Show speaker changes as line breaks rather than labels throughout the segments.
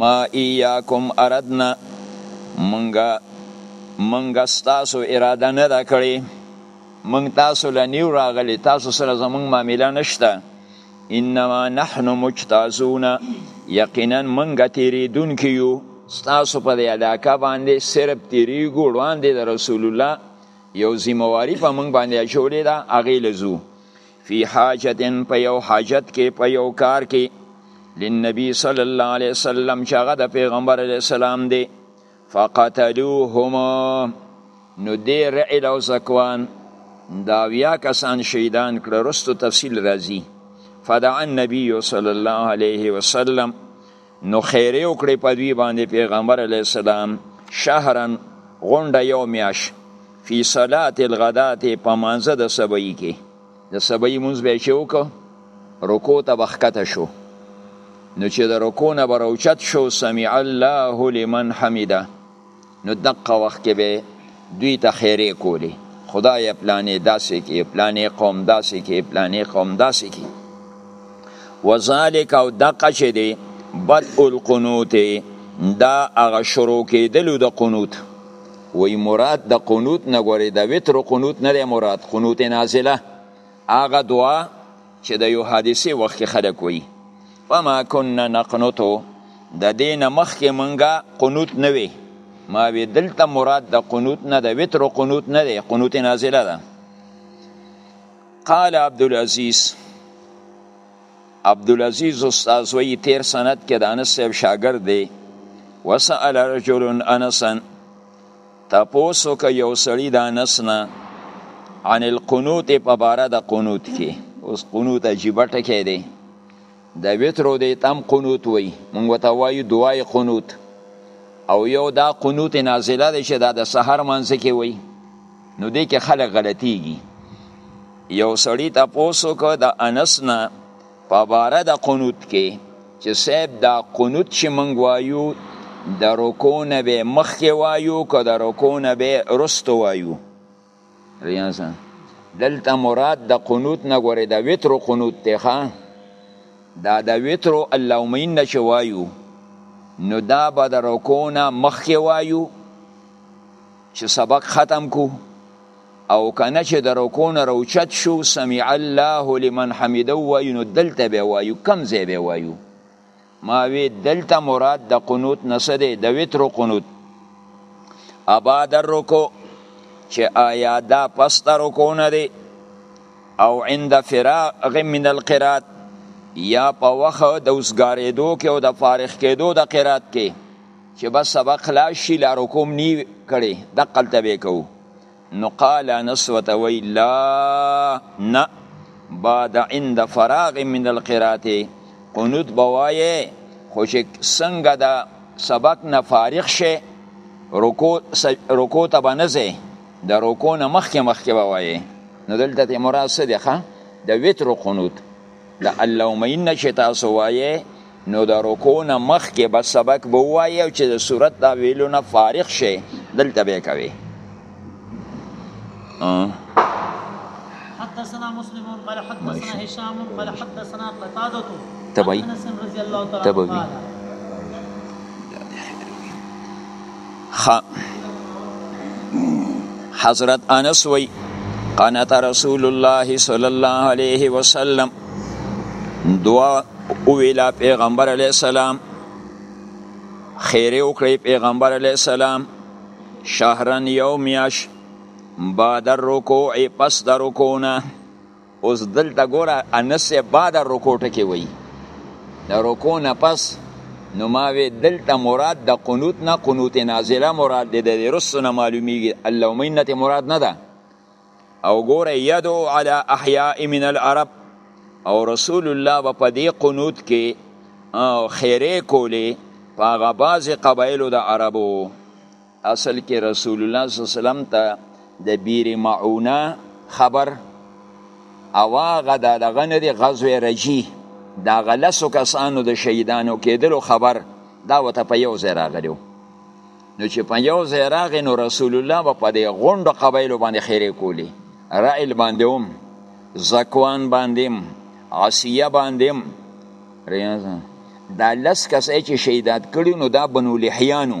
ما ایاکم اردنا منګه منګه تاسو اراده نه دا کړی منګ تاسو لنیو راغلی تاسو سره زمونږ معامله نشته انما نحن مجتازون یقینا منګه تیریدون کیو تاسو په دې علاقه باندې صرف تیریګو وړاندې د رسول الله یو ذمہواری په منګ باندې اچولې ده هغه لزو فی حاجت په یو حاجت کې په یو کار کې لنبی صلی الله علیه وسلم چې هغه د پیغمبر علیه السلام دی فقتلوهما نو دې رعل او زکوان دا ویا کسان شهیدان کړه رستو تفصیل راځي فدعا النبی صلی الله علیه وسلم نو خیره وکړي په دوی باندې پیغمبر علی السلام شهرا غونډه یو میاش فی صلات الغدات په مانزه د سبعی کې د سبعی مونږ به چې وکړو رکو ته بخکته شو نو چې د رکو نه بروچت شو سمع الله لمن حمده نو دقه وخت کې به دوی ته خیرې کولې خدای پلانې داسې کې پلانې قوم داسې کې پلانې قوم داسې کې وذالک او دقه چې دی بد القنوت دا هغه شروع کېدلو د قنوت وی مراد د قنوت نه غوري د وتر قنوت نه مراد قنوت نازله هغه دعا چې د یو حادثه وخت کې خلک وایي وما كنا نقنطو د دین مخکې مونږه قنوت نه وي ما وی دلته مراد د قنوت نه د وتر قنوت نه دی قنوت نازله ده قال عبد العزيز عبد العزيز استاد وی تیر سند کې د انس صاحب شاګرد دی وسأل رجل انسا تپوس وکړه یو سړي د انس نه عن القنوت په باره د قنوت کې اوس قنوت عجیبه ټکی دی د وترو دی تم قنوت وی مونږ ته وایو دعای قنوت او یو دا قنوت نازله دی چې دا د سحر منځ کې وی نو دې کې خلک غلطيږي یو سړی تاسو کو د انس نه په باره د قنوت کې چې صاحب دا قنوت چې مونږ وایو د رکو نه به مخکې وایو که د رکو نه به رستو وایو ریاضه دلته مراد د قنوت نه ګورې د وترو قنوت دی ښه دا د وترو اللهم ان چې وایو نو دا به د رکو نه مخکې وایو چې سبق ختم کو او کنه چې د رکوع نه راوچت شو سمع الله لمن حمده وایو نو دلته به وایو کم ځای به وایو ما وی دلته مراد د قنوت نه څه دی د وتر قنوت اباد الرکوع چې آیا دا پس د رکوع نه دی او عند فراغ من القرات یا په وخت د اوسګارېدو کې او د فارغ کېدو د قرات کې چې بس سبق خلاص شي لا رکوع نی کړي دقلته به کو نو قال انس وتوي لا نه بعد عند فراغ من القرات قنوت بوایه خو چې څنګه دا سبق نه فارغ شي رکوع رکوع ته بنځه د رکوع نه مخکې مخکې بوایه نو دلته مراد څه دی ښه د وتر قنوت د اللهم ان چې تاسو وایې نو د رکو نه مخکې به سبق به ووایې او چې د صورت دا ویلو نه فارغ شې دلته به کوي
حدثنا مسلم قال حدثنا هشام قال حدثنا قتادة
تبعي
انس رضي الله تعالى عنه
خ حضرت انس وی قنات رسول الله صلی الله علیه وسلم دعا ویلا پیغمبر علیه السلام خیره وکړي پیغمبر علیه السلام شهرن یو میاش بعد الرکوع پس د رکوع نه اوس دلته ګوره انس با د رکوع ټکی وایي د رکوع نه پس نو ما وی دلته مراد د قنوت نه قنوت نازله مراد دی د رسو نه معلومیږي اللهم انت مراد نه ده او ګوره یدو علی احیاء من العرب او رسول الله و په دې قنوت کې خیره کولې په هغه بعضې قبایلو د عربو اصل کې رسول الله صلی الله علیه وسلم ته د بیر معونه خبر او هغه د دغه نه دی غزوه رجی دا غلسو کسانو د شهیدانو کېدلو خبر دا وته په یو ځای راغلیو نو چې په یو ځای راغی نو رسول الله به په دې غونډو قبایلو باندې خیرې کولی رائل باندې هم زکوان باندې هم عصیه باندې هم دا لس کسې چې شهیدات کړي نو دا بنو لحیانو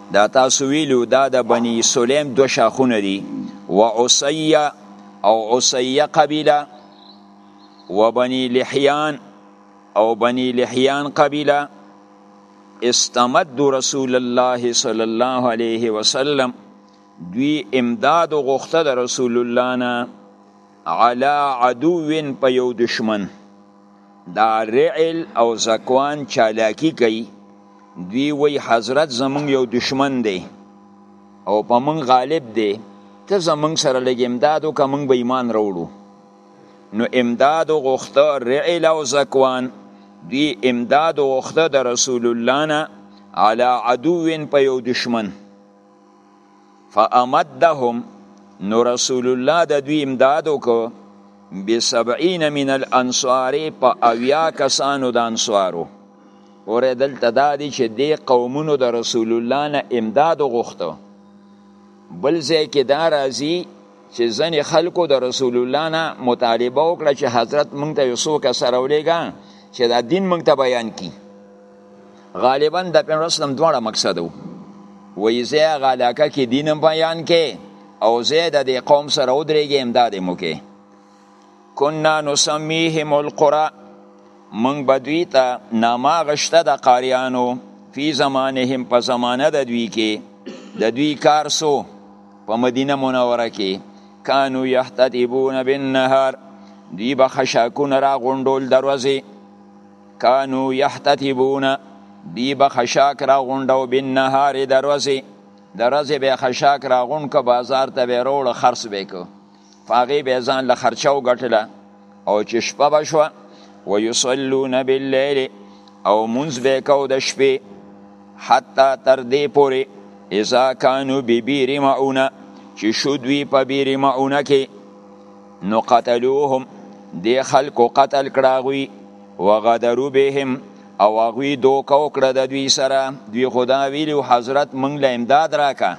دا تاسو ویلو دا د بنی سلیم دو شاخونه دي و عصیه او عصیه قبیله و بنی لحیان او بنی لحیان قبیله استمد رسول الله صلی الله علیه وسلم دوی امداد غوښته د رسول الله نه علا عدو په یو دشمن دا رعل او زکوان چالاکی کوي دوی وی حضرت زمونږ یو دشمن دی او په مونږ غالب دی ته زمونږ سره لږ امداد وکړه مونږ به ایمان راوړو نو امداد غوښته رعل او زکوان دوی امداد غوښته د رسول الله نه علی عدو په یو دشمن فامدهم نو رسول الله د دوی امداد وکړو بسبعین من الانصار په اویا کسانو د انصارو اوره دلته دا دی چې دی قومونو د رسول الله نه امداد غوښته بل ځای کې دا راځي چې ځنې خلکو د رسول الله نه مطالبه وکړه چې حضرت مونږ ته یو څوک سره ولېږه چې دا دین مونږ ته بیان کړي غالبا د پیغمبر اسلام دواړه مقصد وو وای زه هغه علاقه کې دین بیان کې او زه د دې قوم سره ودرېږي امداد مو کې کنا نسمیهم القرا من بدوی ته نامه غشته د قاریانو فی زمانهم په زمانه د دوی کې د دوی کار سو په مدینه منوره کې کانو یحتدبون بالنهار دوی به خشاکونه را غونډول دروازې کانو یحتتبون دی به خشاک را غونډو بن نهار دروازه دروازه به خشاک را غونډ که بازار ته به روړ خرڅ به کو فاغي به ځان له خرچو غټله او چې شپه بشوه ويصلون بالليل او منځ به کو د شپې حتی تر دې پورې اذا کانو ببیر معونه چې شو دوی په بیر معونه کې نو قتلوهم دی خلکو قتل کړاغوی وغدرو بهم او هغوی دوکه وکړه د دوی سره دوی خدا ویلو حضرت مونږ له امداد راکه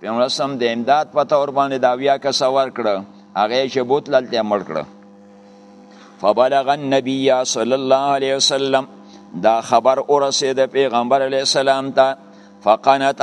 پیغمبر سم د امداد په تور باندې دا ویا کس ورکړه هغه چې بوت لته مړ کړه فبلغ النبي صلی الله علیه وسلم دا خبر اورسه د پیغمبر علیه السلام ته فقنت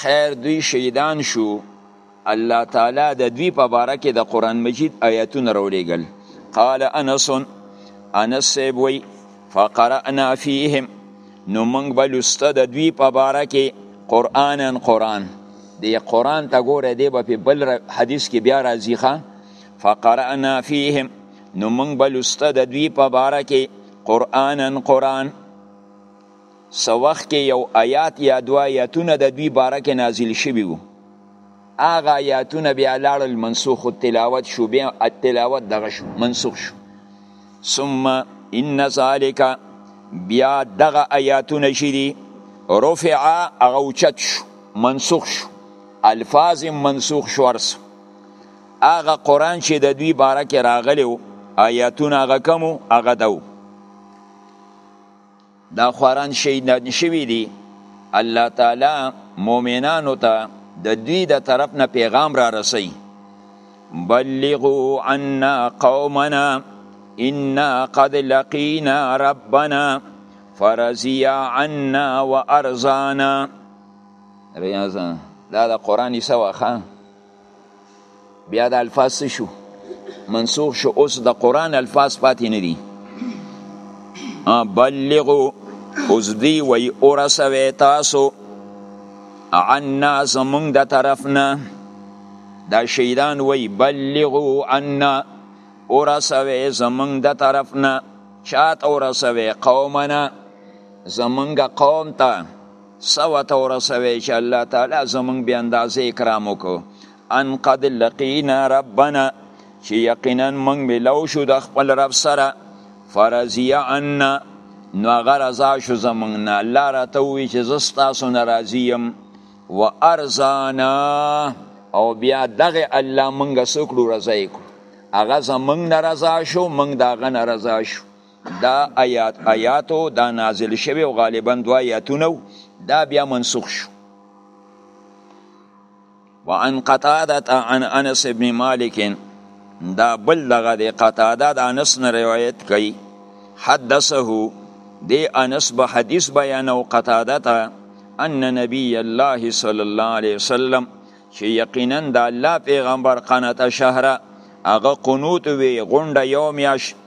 خیر دوی شهیدان شو الله تعالی د دوی په باره کې د قرآن مجید آیاتونه راولېږل قال انس انس صاحب وی فقرأنا فیهم نو موږ به لوسته د دوی په باره کې قرآنا قرآن دی قرآن ته ګوره دی به په بل حدیث کې بیا راځي ښه فقرأنا فیهم نو موږ به لوسته د دوی په باره کې قرآنا قرآن څه وخت کې یو آیات یا دوا آیاتونه د دوی باره کې نازل شوي وو هغه آیاتونه بیا لاړل منسوخ تلاوت شو بیا تلاوت دغه شو منسوخ شو ثم ان ذالک بیا دغه آیاتونه چې دي رفع هغه اوچت شو منسوخ شو الفاظ منسوخ شو ارس هغه قرآن چې د دوی باره کې راغلی و آیاتونه هغه کمو هغه دو دا خواران شهیدان شوي دي الله تعالی مؤمنانو ته د دوی د طرف نه پیغام را رسي بلغوا عنا قومنا انا قد لقینا ربنا فرضی عنا وارزانا ریاضا دا د قرآن سوا خان بیا د الفاظ څه شو منسوخ شو اوس د قران الفاظ پاتې نه دي بلغو اوس دی وی اورسوي تاسو عنا زمونږ د طرفنا دا شیطان وی بلغو عنا اورسوي زمونږ د طرفنا چات اورسوي قومنا زمونږ قوم ته سوه ته ورسوي چې الله تعالی زمونږ بې اندازې اکرام وکړو ان قد لقینا ربنا چې یقینا مونږ ملو شو د خپل رب سره فرضی عنا نو هغه رضا شو زمونږ نه الله راته ووي چې زه ستاسو نه راضي یم و ارزانا او بیا دغه الله مونږ سوکړو رضا یې کړو هغه زمونږ نه رضا شو مونږ د هغه نه رضا شو دا آیات آیاتو دا نازل شوی او غالبا دو آیاتونه دا بیا منسوخ شو وعن قتادة عن انس بن مالک دا بل دغه دی قتاده د انس نه روایت کوي حدثه دی انس به حدیث بیان او قتاده ته ان نبی الله صلی الله علیه وسلم چې یقینا د الله پیغمبر قنات شهره هغه قنوت وی غونډه یو میاش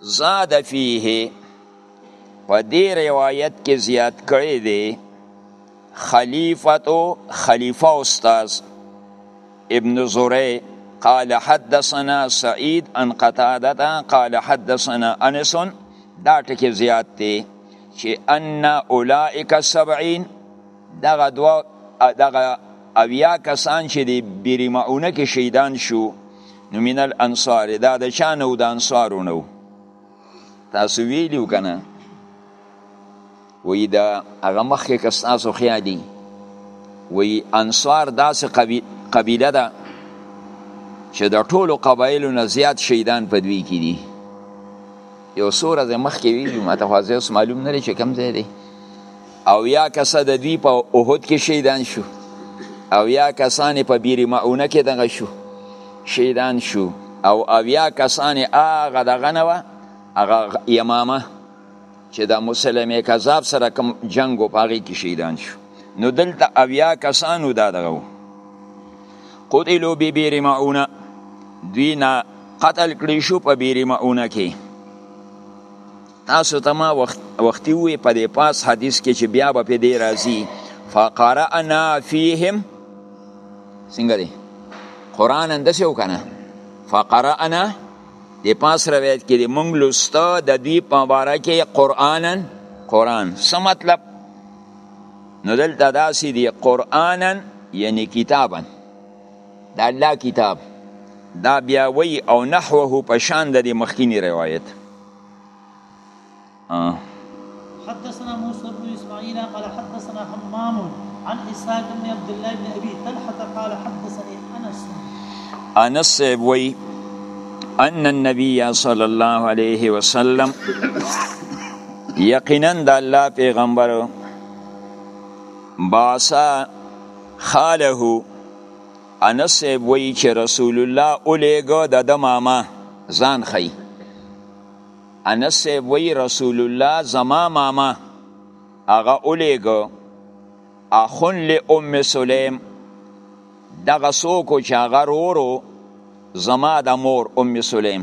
زاد فيه په دې روایت کې زیات کړی دی خلیفه خلیفه استاد ابن زوری قال حدثنا سعید ان قتاده قال حدثنا انس دا ټکی زیات دی چې ان اولائک سبعین دغه دوا دغه اویا کسان چې دی بریمعونه کې شهیدان شو نو من الانصار دا د چا نه د انصارو نه تاسو ویلیو که نه وی دا هغه مخکې که ستاسو خیالي وی انصار داسې قبیله ده چې د ټولو قبایلو نه زیات شهیدان په دوی کې دي یو څو ورځې مخکې ویلي ما ته خو اوس معلوم نه دی چې کوم ځای دی او یا کسه د دوی په احد کې شهیدان شو او یا کسان په بیر معونه کې دغه شو شهیدان شو او او یا کسان هغه دغه نه وه هغه یمامه چې د مسلمې کذاب سره کوم جنګ و په هغې کې شهیدان شو نو دلته او یا کسانو دا دغه و قتلو بی بیر معونه دوی نه قتل کړی شو په بیر معونه کې تاسو ته ما وخت وختي وې په دې پاس حدیث کې چې بیا به په دې راځي فقرأنا فیهم څنګه دی قران اندسه وکنه فقرأنا د پاس روایت کې د مونږ لوسته د دوی په باره کې قرانن قران څه مطلب نو دلته داسې دی قرانن یعنی کتابن د الله کتاب دا بیا وی او نحوه په شان د مخکینی روایت
حدثنا موسى بن اسماعيل قال حدثنا حمام عن اسحاق بن عبد الله بن ابي طلحه قال حدثني انس
انس وی ان النبي صلى الله عليه وسلم یقینا د الله پیغمبر باسا خاله انس صاحب وی چې رسول الله اولیګو د د ماما ځان خی انس صاحب وی رسول الله زما ماما هغه اولیګو اخون ل ام سلیم دغه سوکو چې هغه رورو زما د مور ام سلیم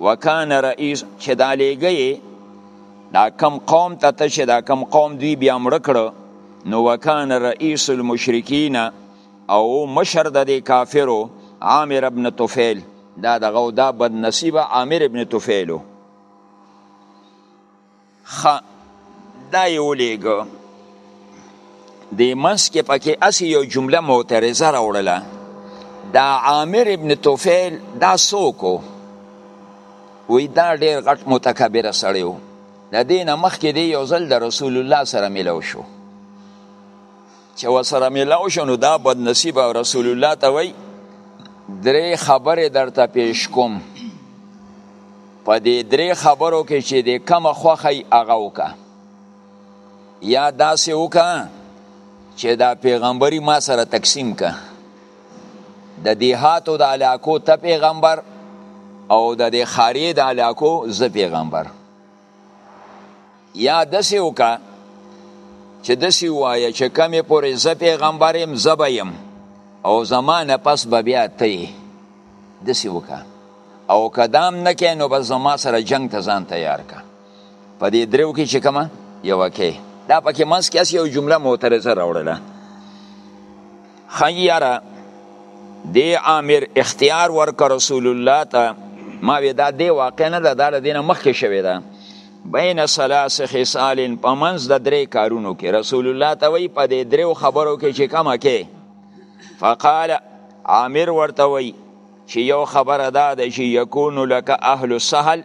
وکان رئیس چې دا لیږي دا کم قوم ته ته چې دا کم قوم دوی بیا مړ کړو نو وکان رئیس المشرکین او مشر د دې کافرو عامر ابن طفیل دا دغه دا بد نصیب عامر ابن طفیلو خ دا یې ولیږه د منس کې پکې اسی یو جمله معترضه راوړله دا عامر ابن توفیل دا سوکو وی دا ډیر غټ متکبر سړی و د دینه مخکې دی یو ځل د رسول الله سره ملو شو چې وسره ملاو شو نو دا بد نصیب او رسول الله ته وای درې خبرې درته پیش کوم په دې درې خبرو کې چې د کم خوخی هغه وکا یا داسې وکا چې دا پیغمبري ما سره تقسیم کا د دیهاتو د علاقو ته پیغمبر او د خارې د علاقو زه پیغمبر یا دسی وکا چې دسی وایه چې کمی پوری زه پیغمبریم زه به یم او زمانه پس به بیا تی دسی وکا او کدام نکې نو به زما سره جنگ ته ځان تیار کا په دې درو کې چې کما یو کې دا پکې منس کې یو جمله معترضه راوړله خیره دی عامر اختیار ورک رسول الله ته ما وی دا دی واقع نه ده دا د دینه مخکې شوی ده بین سلاس خصال په منځ د درې کارونو کې رسول الله ته وی په دې درو خبرو کې چې کما کې فقال عامر ورته وی چې یو خبره دا ده چې یکون لك اهل السهل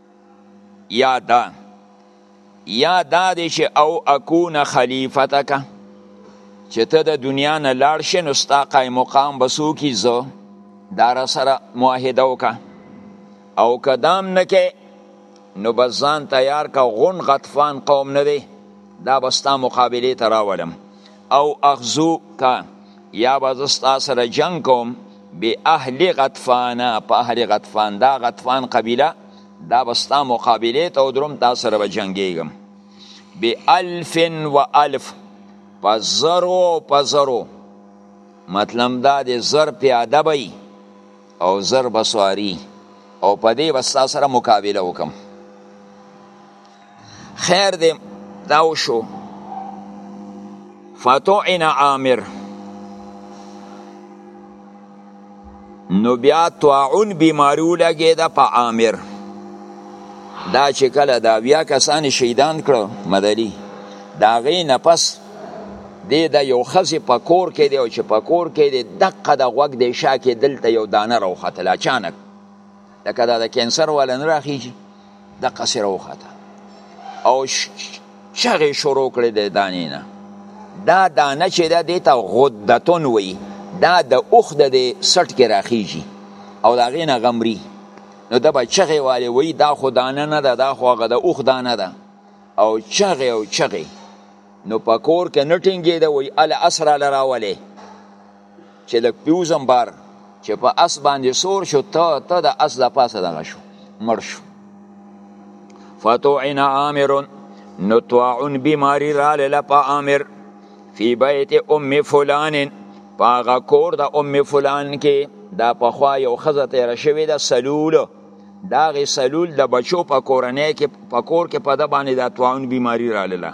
یا دا یا دا دی چې او اکون خلیفتک چې ته د دنیا نه لاړ شې نو ستا قایم مقام به څوک وي زه دا راسره معاهده وکړه او که دام نه کې نو به ځان تیار که غون غطفان قوم نه دی دا به ستا مقابلې ته راولم او اغزو کا یا به زه ستا سره جنګ کوم به اهل غطفان په اهل غطفان دا غطفان قبیله دا به ستا مقابله ته ودروم تا سره به جنګېږم به الف و الف په زرو په زرو مطلب دا دی زر پیاده به او زر بسواری او په دې به ستا سره مقابله وکم خیر دی دا وشو فتوعن عامر نو بیا طاعون بیماری ولګی دا په عامر دا چې کله دا بیا کسان شهیدان کړو مدلی دا غي نفس دی دا یو خزی په کور کې دی او چې په کور کې دی دقه د غوګ دی شا کې دلته یو دانه راوختل اچانک لکه دا د کینسر والا نه راخیږي د قصې راوخته او چغې شروع کړې د دانې نه دا دانه چې ده دې ته غدتون وي دا د اوښ د دې سټ کې راخیږي او د هغې نه غمري نو د به چغې والې وي دا خو دانه نه ده دا خو هغه د اوښ دانه ده او چغې او چغې نو په کور کې نه ټینګېده وایي اله اسره له راولې چې لږ پیوزم بار چې په اس باندې سور شو ته ته د اس د پاسه دغه شو مړ شو فتوعن عامر نو طاعون بیماری را لاله په عامر فی بیت ام فلان پاغه کور د ام فلان کې دا پخوا یو خزه تیر شوی د سلول دا غي سلول د بچو په کورنۍ کې په کور کې په د باندې د طاعون بیماری را لاله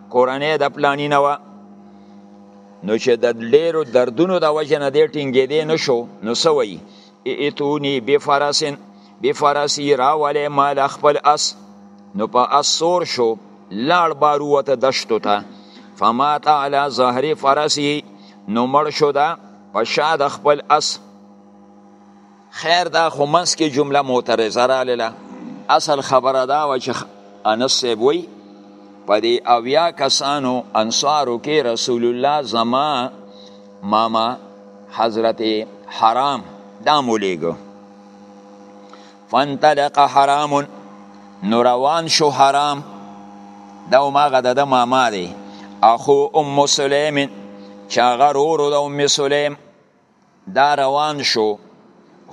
کورنۍ د پلانی نه وه نو چې د ډیرو دردونو د وجه نه دی ټینګېدی نه شو نو څه وایي ائتوني بفرسن بفرسي راولې ما له خپل اس نو په اس سور شو لاړ بار ووته دشتو ته فمات علی ظهر فرسي نو مړ شو ده په شا د خپل اس خیر دا خو منس کې جمله معترضه رااله اصل خبره دا و چې انس صاحب وی په دې اویا کسانو انصارو کې رسول الله زما ماما حضرت حرام دا مولیګو فانطلق حرام نو روان شو حرام دا ما غدا د ماما دی اخو ام سلیم چاغه رورو د ام سلیم دا روان شو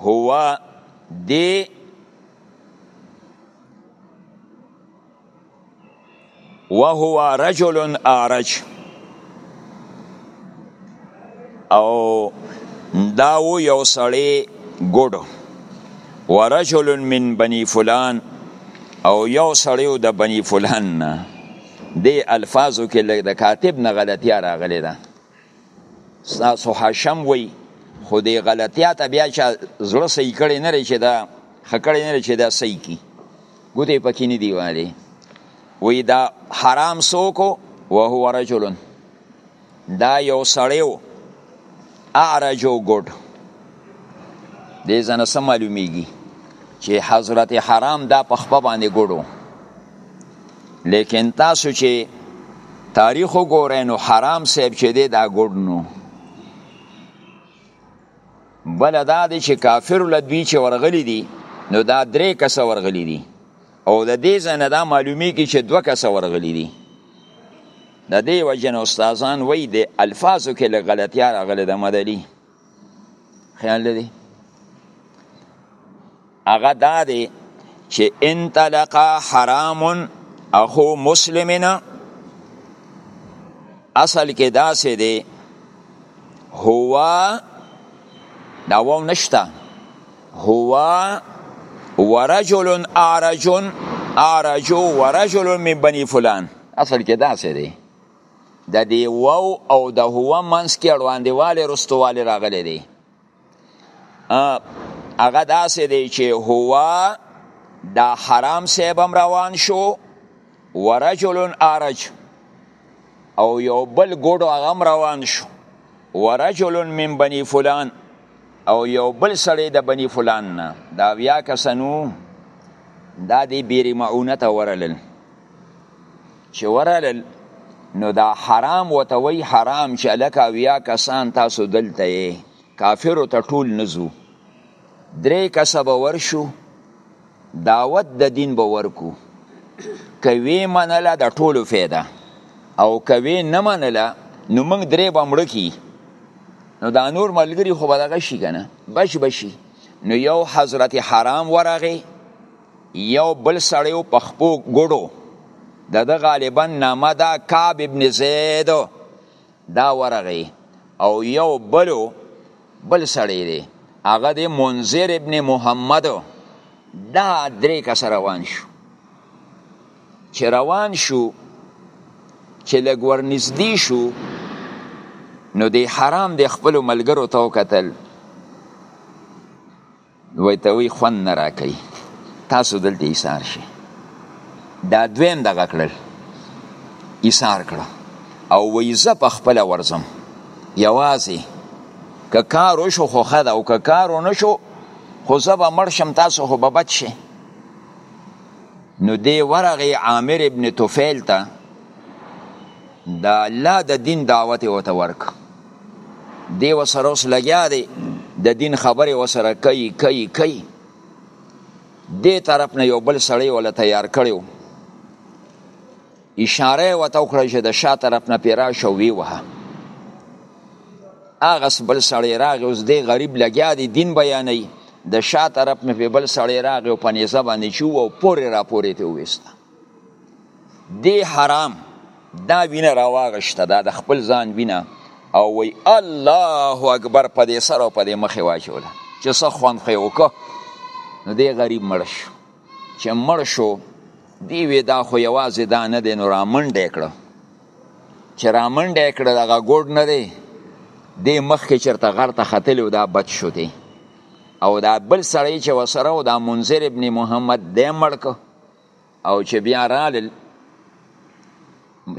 هو دی وهو رجل اعرج او دا و یو سړی ګډ ورجل من بنی فلان او یو سړی د بنی فلان نه دی الفاظو کې د کاتب نه غلطیا راغلی ده ستاسو حشم وای خو دې غلطیا ته بیا چا زړه صحیح کړی نه لري چې دا ښه کړی نه لري چې دا صحیح کړي ګوتې پکې نه دی والی وی دا حرام څوک وهو رجل دا یو سړی و اعرج او ګډ دې ځنه څه معلومیږي چې حضرت حرام دا په خپه باندې ګډو لیکن تاسو چې تاریخ وګورئ نو حرام صاحب چې دی دا ګډ نو بل دا دی چې کافر لدوی چې ورغلی دي نو دا درې کس ورغلی دي او د دې ځنه دا معلومی کی چې دوه کس ورغلی دي د دې وجنه استادان وای د الفاظو کې لغلطیا راغله د مدلی خیال لري هغه دا دی چې ان طلقا حرام اخو مسلمنا اصل کې دا سه دی هوا دا و نشتا هوا ورجل اعرج اعرج ورجل من بني فلان اصل کې دا سه دی د دی واو او د هو منس کې اړواندېواله رستواله راغلي دي هغه داسې دی چې هوا دا حرام سیبم روان شو ورجل ارج او یو بل ګډو هغه روان شو ورجل من بني فلان او یو بل سړی د بني فلان نه دا بیا کسنو دا دی بیری معونه ته ورلل چې ورالل نو دا حرام وته وی حرام چې لکه ویا کسان تاسو دلته یې کافرو ته ټول نزو درې کسب ورشو دعوت د دین به ورکو کوي منله د ټولو فایده او کوي نه منله نو موږ درې بمړ کی نو دا نور ملګری خو به دغه شي کنه بش بشي نو یو حضرت حرام ورغی یو بل سړی و په خپو ګوډو د ده غالبا نامه ده کعب ابن زید دا ورغی او یو بلو بل سړی دی هغه دی منذر ابن محمد دا درې کس روان شو چې روان شو چې لږ ورنږدې شو نو دی حرام دی خپل ملګرو ته وکتل وای ته وی خوند نه راکوي تاسو دلته ایثار شي دا دویم دغه کړل ایثار کړه او وای زه په خپل ورزم یوازې که کار وشو خو ښه ده او که کار ونه شو خو زه به مړ شم تاسو خو به بد شئ نو دی ورغی عامر ابن طفیل ته د الله د دین دعوت یې ورته ورکړ دی وسره اوس لګیا دی د دین خبرې وسره کوي کوي کوي دې طرف نه یو بل سړی ولا تیار کړو اشاره وته وکړه چې د شا طرف نه پیرا شو وی وه هغه بل سړی راغی اوس دی غریب لګیا دی دین بیانوي د شا طرف نه بل سړی راغی او په نیزه باندې چو او پورې را پورې ته وېسته دی حرام دا وینه راواغشته دا د خپل ځان وینه او وی الله اکبر په دې سره په دې مخه واچوله چې څه خوند خې وکړه نو دی غریب مړ شو چې مړ شو دی وی دا خو یوازې دا نه دی نو رامنډه کړه چې رامنډه کړه دغه ګوډ نه دی دی مخکې چرته غر ته ختلی دا بد شو دی او دا بل سړی چې وسره او دا منذر ابن محمد دی مړ که او چې بیا رالل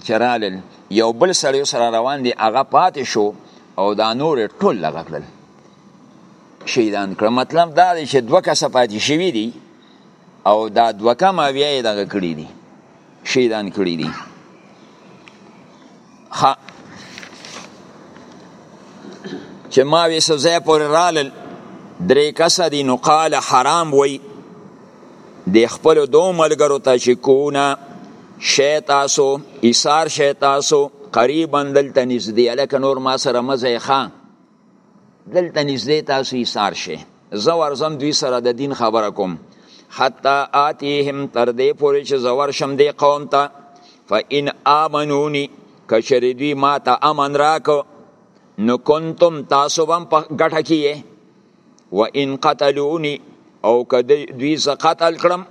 چې رالل یو بل سړی سره روان دی هغه پاتې شو او دا نور ټول لغه کړل شهیدان کړ مطلب دا دی چې دوه کسه پاتې شوي دي او دا دوه کمه بیا یې دغه کړي دي شهیدان کړي دي ها چې ما وې سزا پر رالل درې کس دي نو قال حرام وای د خپل دو ملګرو ته چې کونه شی تاسو ایثار شی تاسو قریبا دلته نږدې لکه نور ما سره مزه ښه دلته نږدې تاسو ایثار شئ زه ورځم دوی سره د دین خبره کوم حتی آتیهم تر دې پورې چې زه ورشم دې قوم ته فإن آمنوني که چېرې دوی ما ته امن راکړو نو کنتم تاسو به هم په ګټه کې یې وإن قتلوني او که دوی زه قتل کړم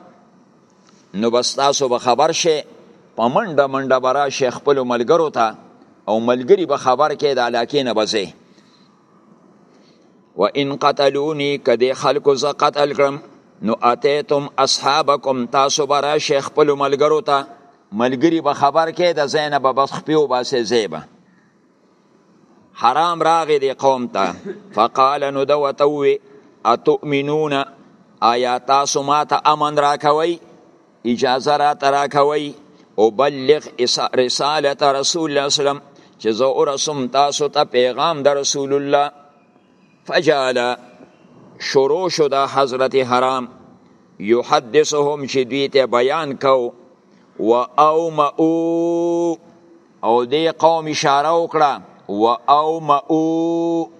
نو بس تاسو به خبر شئ په منډه منډه به راشئ خپلو ملګرو ته او ملګري به خبر کړئ د علاقې نه به ځئ و ان قتلونی که د خلکو زه قتل کړم نو اتیتم اصحابکم تاسو به راشئ خپلو ملګرو ته ملګري به خبر کړئ د ځای نه به بس خپې وباسئ ځای به حرام راغی دی قوم ته فقال نو ده وته وی اتؤمنون آیا تاسو ما ته امن را کوي اجازه را ترا کوي او بلغ رسالت رسول الله وسلم چې زه ورسوم تاسو ته پیغام د رسول الله فجعل شروع شو د حضرت حرام یحدثهم چې دوی ته بیان کو و او مئو او دې قوم اشاره وکړه و او ما او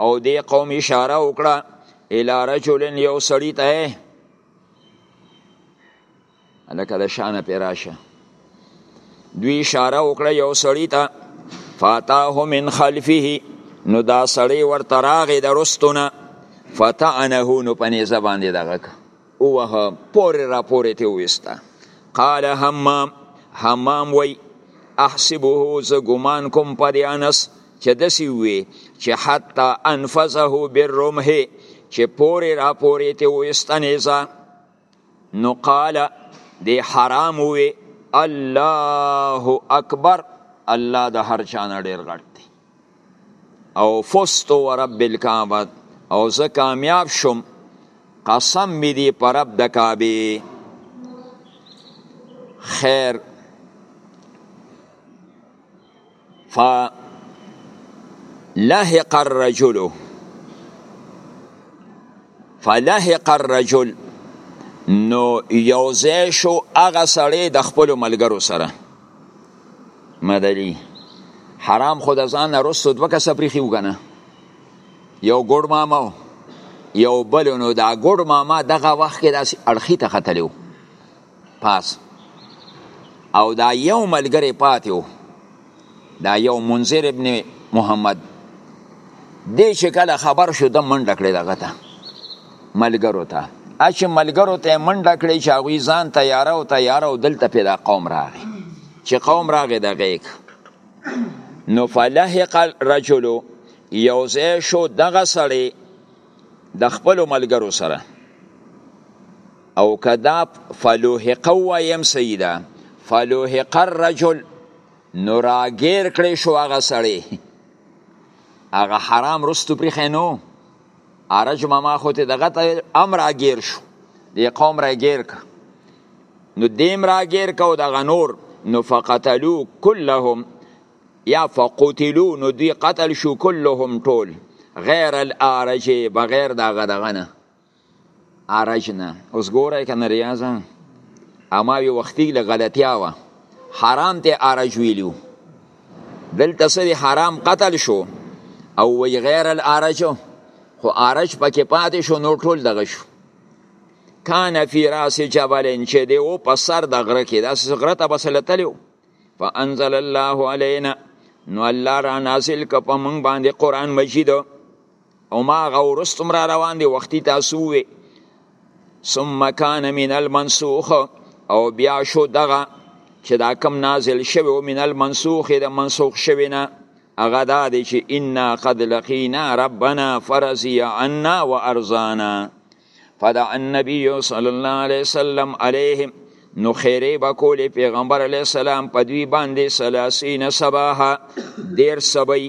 او دې قوم اشاره وکړه الی رجل یو سړی ته لکه د شانه پیراشه دوی اشاره وکړه یو سړی ته فاتاه من خلفه نو دا سړی ورته راغی د رستونه فتعنه نو په نیزه باندې دغه ووهه پورې را پورې ته وسته قال حمام حمام وی احسبه زه ګمان کوم په دې انس چې داسې وي چې حتی انفذه بالرمح چې پورې را پورې ته وسته نیزه نو قال دی حرام وی الله اکبر الله د هر چا نه ډېر غټ دی او فزت ورب الکعبه او زه کامیاب شوم قسم می دی پر رب د کعبه خیر ف لحق الرجل فلحق الرجل نو یوځای شو هغه سړی د خپل ملګرو سره مدلی حرام خو د ځان نه رسو دوه کسه پریخي وګنه یو ګوډ ماما یو بل نو دا ګوډ ماما دغه وخت کې داسې اړخي ته ختلیو پاس او دا یو ملګری پاتې و دا یو منظر ابن محمد دې چې کله خبر شو د منډه کړې دغه ته ملګرو ته اچ ملګرو ته منډه کړی چې هغه ځان تیار او تیار او دلته پیدا قوم راغی چې قوم راغی د غیک نو فلحق الرجل یوزه شو دغه سړی د خپل ملګرو سره او کدا فلوحق وایم سیدا فلوحق الرجل نو راګیر کړی شو هغه سړی هغه حرام رستو پرې خنو عرج ماما خو ته دغه ته امر اگیر شو دی قوم را گیر که نو دیم را گیر که او دغه نور نو فقتلو کلهم یا فقتلو نو دوی قتل شو کلهم ټول غیر الارج بغیر دغه دغه نه ارجنا اوس ګورای کنه ریاضه اما وی وختي له غلطیا و حرام ته ارج ویلو دلته سری حرام قتل شو او وی غیر الارج خو ارج پکې پاتې شو نو ټول دغه شو کان فی راس جبل چې دی او په سر د غره کې داس غره ته بسلتلو فانزل الله علینا نو الله را نازل ک په مونږ باندې قران مجید او ما غورستم را روان دی وختي تاسو وې ثم کان من المنسوخ او بیا شو دغه چې دا کم نازل شوی او من المنسوخ د منسوخ شوی نه هغه دا دی چې انا قد لقینا ربنا فرضی عنا وارزانا فدع النبی صلی الله علیه وسلم علیهم نو خیره بکول پیغمبر علیه السلام په دوی باندې سلاسین صباحا دیر سبی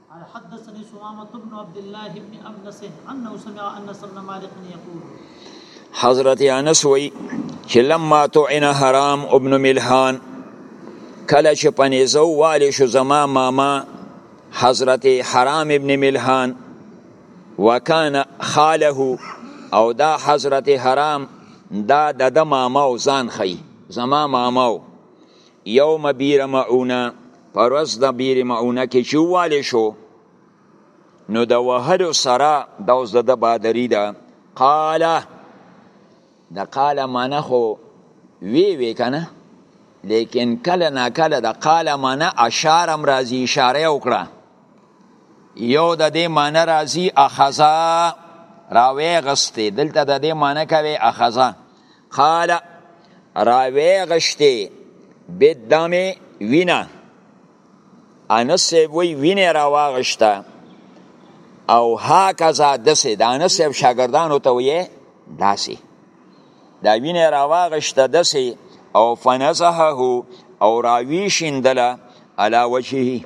قال حدثني سمامة بن عبد الله بن أنس أنه سمع أنس بن مالك يقول
حضرت انس وی چې لما تعین حرام ابن ملحان کله چې پنیزو والی شو زما ماما حضرت حرام ابن ملحان وکان خاله او دا حضرت حرام دا د د ماما او ځان خی زما ماما یوم بیر معونه پر ورځ د بیر معونه کې چې ووالې شو نو د وهلو سره دا اوس د بادری ده قاله د قاله معنی خو وی وی کنه لیکن کله نا کله د قاله معنی اشاره هم راځي اشاره وکړه یو د دې معنی راځي اخذا راوی غستې دلته د دې معنی کوي اخذا قال راوی غشتي بدم وینا انس وی وینه را واغشته او هاکذا دسه د انس شاګردانو ته وی داسي دا وینه را واغشته دسه او فنزهه او راوی شندله علا وجهه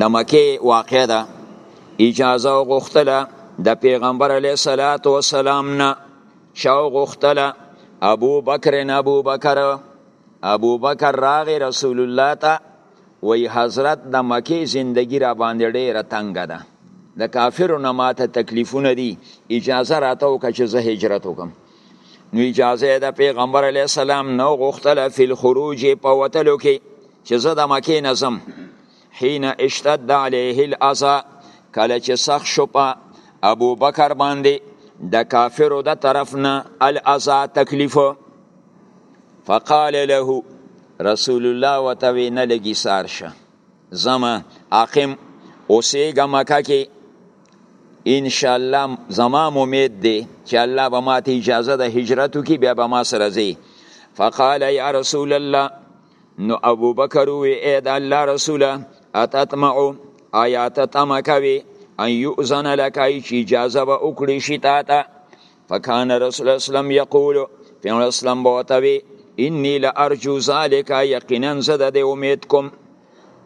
د مکه واقعه ده اجازه غوښتله د پیغمبر علیه صلوات و سلام نه شاو غوښتله ابو بکر نه ابو بکر ابو بکر راغ رسول الله ته وی حضرت د مکه زندگی را باندې ډیره تنگ ده د کافرو نه ماته تکلیفونه دي اجازه راته وکړه چې زه هجرت وکم نو اجازه د پیغمبر علی السلام نو غختله فی الخروج په وتلو کې چې زه د مکه نظم حين اشتد عليه الاذى کله چې سخت شو په ابو بکر باندې د کافرو د طرف نه الاذى تکلیف فقال له رسول الله وتوی نه لګی سارشه زما اقم اوسېګه مکه کې ان شاء الله زما امید دی چې الله به ماته اجازه د هجرت وکړي بیا به ما سره ځي فقال یا رسول الله نو ابو بکر وی اے د الله رسوله اتطمع آیات تمکوي ان یؤذن لک ای چې اجازه به وکړي شي تا ته فکان رسول الله اسلام یقول پیغمبر اسلام بوتوی انی لارجو ذالک یقینا زده د امید کوم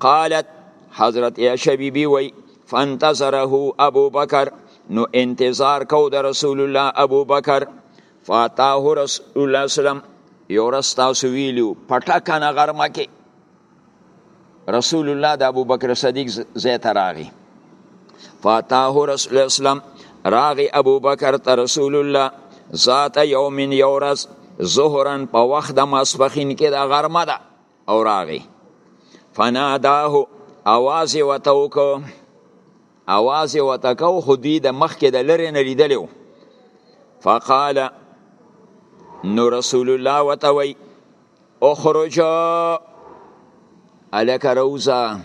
قالت حضرت عائشه بی بی وی فانتظره ابو بکر نو انتظار کو د رسول الله ابو بکر فاتاه رسول الله اسلام یو رستا سویلو پټه کنه غرمه کې رسول الله د ابو بکر صدیق زیت راغی فاتاه رسول الله اسلام راغی ابو بکر ته رسول الله ذات یوم یورز ظهرن په وخت د ماسپخین کې د غرمه ده او راغی فناداه اواز وته وکړو اواز وته کو خو دوی د مخکې د لرې نه لیدلو فقال نو رسول الله وته وی اخرج الک روزا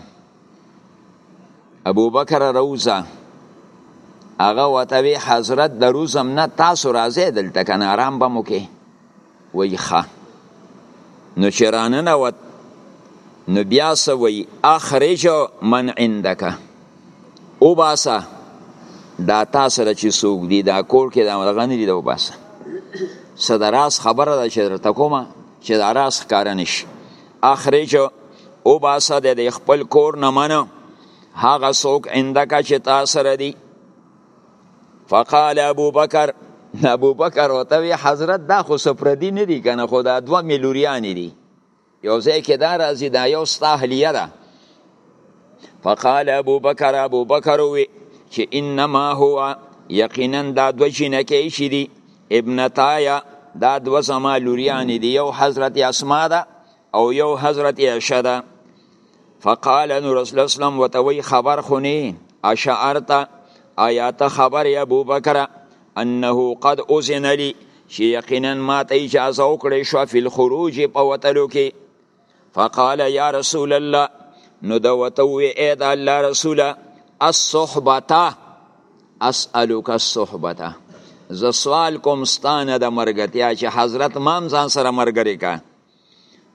ابو بکر روزا هغه وتوی حضرت د روزم نه تاسو راځي دلته کنه آرام به مو کې وای ښه نو چې راننوت نو بیا سوی اخرج من عندکه وباسه دا تا سره چې څوک دي دا کور کې دا دغه نه دي دا وباسه څه د راز خبره ده چې درته کومه چې د راز ښکاره نه شي اخرج وباسه د خپل کور نه منه هغه څوک عندکه چې تا سره دي فقال ابو بکر ابو بکر وتوی حضرت دا خو سپردی نه دی کنه خو دا دوه ملوریان دي یو ځای کې دا راځي دا یو ستا اهلیه ده فقال ابو بکر ابو بکر وی چې انما هو یقینا دا دو جنکې شې دي ابنتایا دا دو زما لوریان دي یو حضرت اسما ده او یو حضرت عائشه ده فقال نو رسول الله سلام وتوي خبر خو نه اشعرت آیات خبر ابو بکر انه قد اذن لي چې یقینا ما ته اجازه وکړې شو فی الخروج په وتلو کې فقال یا رسول الله نو دا وته وی اې دا الله رسوله الصحبته اسالک الصحبته ز سوال کوم ستانه د مرګتیا چې حضرت مام ځان سره مرګري کا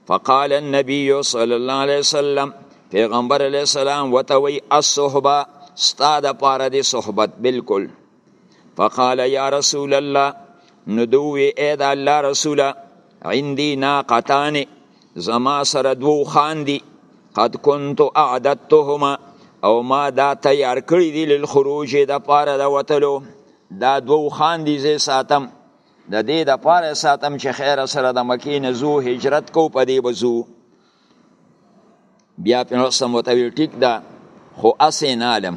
فقال النبي صلی الله علیه وسلم پیغمبر علیه السلام وتوي الصحبه ستا د پاره دی صحبت بالکل فقال یا رسول الله نو دوی اې د الله رسوله عندي ناقتان زما سره دوو خان دي قد كنت اعددتهما او ما دا تیار کړی دی للخروج د پاره د وتلو دا دوو خان دي زه ساتم د دې د پاره ساتم چې خیر سره د مکې نه زو هجرت کو په دې بزو بیا په نو سم وتوی ټیک دا خو اسین عالم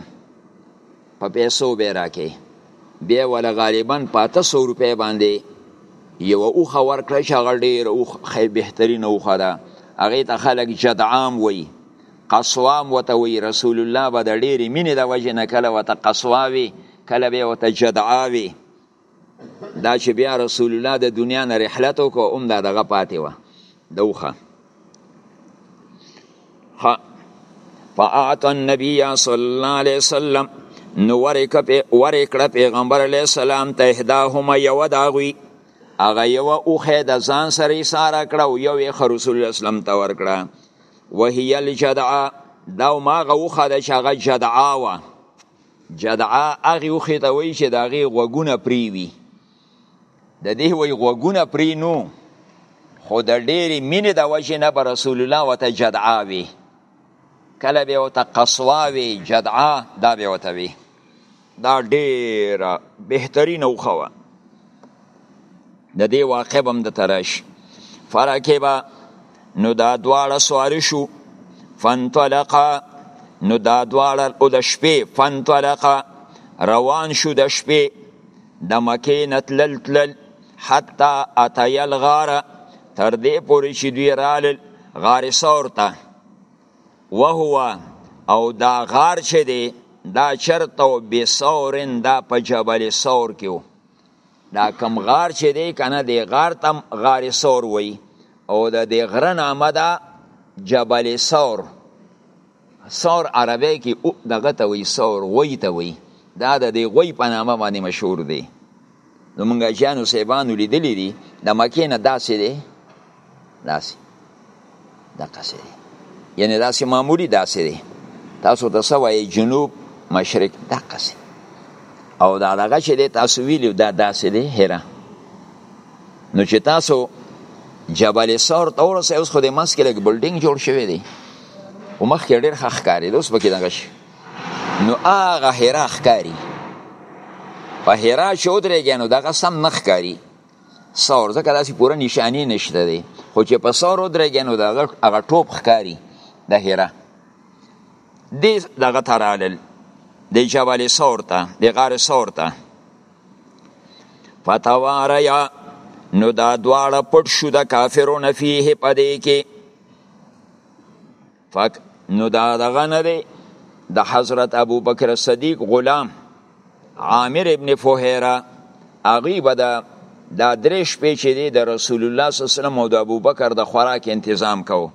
په پیسو به راکې بیا ولا غالبا پاته 100 روپے باندې یو اوخه ورکړی چې هغه ډیر اوخ خې بهترین اوخه ده هغه ته خلک جدعام وای قصوام وته وی رسول الله به د ډیر مینې د وجه نه کله وته قصواوي کله به وته جدعاوي دا چې بیا رسول الله د دنیا نه رحلت وکړو هم دا دغه پاتې وه دوخه ها فاعت النبی صلی الله علیه وسلم نو ورک په ورکړه پیغمبر علیه السلام ته احداهما یو داغوی هغه یو اوخه د ځان سره ساره کړه او یو یې رسول الله اسلام ته ورکړه وهي الجدعه دا ما غوخه د شغه جدعه وا جدعا هغه اوخه ته وایي چې دا غي غوګونه پری وي د دې وایي غوګونه پری نو خو د ډېری مینې د وجه نه به رسول الله وته جدعا وي کله به وته قصوا وي جدعا دا به وته وي دا ډېره بهترینه وخوه د دې واقع بم د تراش فرکبا نو دا دواړه سواری شو فانطلقا نو دا دواړه او د شپې فانطلقا روان شو د شپې د مکې نه تلل تلل حتی اتیا الغاره تر دې پورې چې دوی رالل غار ثور ته وهو او دا غار چې دی دا چرته او بې ثورن دا په جبل ثور کې دا کم غار چې دی کنه دی غار تم غار سور وی او د دې غره نامه ده جبل سور سور عربی کې او دغه ته وی سور وی ته وی دا د دې غوی په نامه باندې مشهور دی نو مونږه جانو سیبانو لیدلی دي د مکې نه داسې دی داسې دقسې دی یعنی داسې معمولی داسې دی تاسو ته څه وایي جنوب مشرق دقسې او دا دغه چې دی تاسو ویلي دا داسې دی هره نو چې تاسو جبل سور ته ورسې اوس خو د منځ کې لږ بلډینګ جوړ شوی دی او مخکې ډېر ښه ښکارېده اوس پکې دغه شي نو هغه هرا ښکاري په هرا چې ودرېږي نو دغه سم نه ښکاري سور ځکه داسې پوره نشانې نشته دی خو چې په سور ودرېږي نو دغه هغه ټوپ ښکاري د هیره دې دغه ته رالل د جبل سور ته د غار سور ته فتواریا نو دا دواړه پټ شو د کافرو نفیه پدې کې فک نو دا دغه نه دی د حضرت ابو بکر صدیق غلام عامر ابن فهیره هغه به دا دا درې شپې چې دی د رسول الله صلی الله علیه وسلم او د ابو بکر د خوراک تنظیم کوو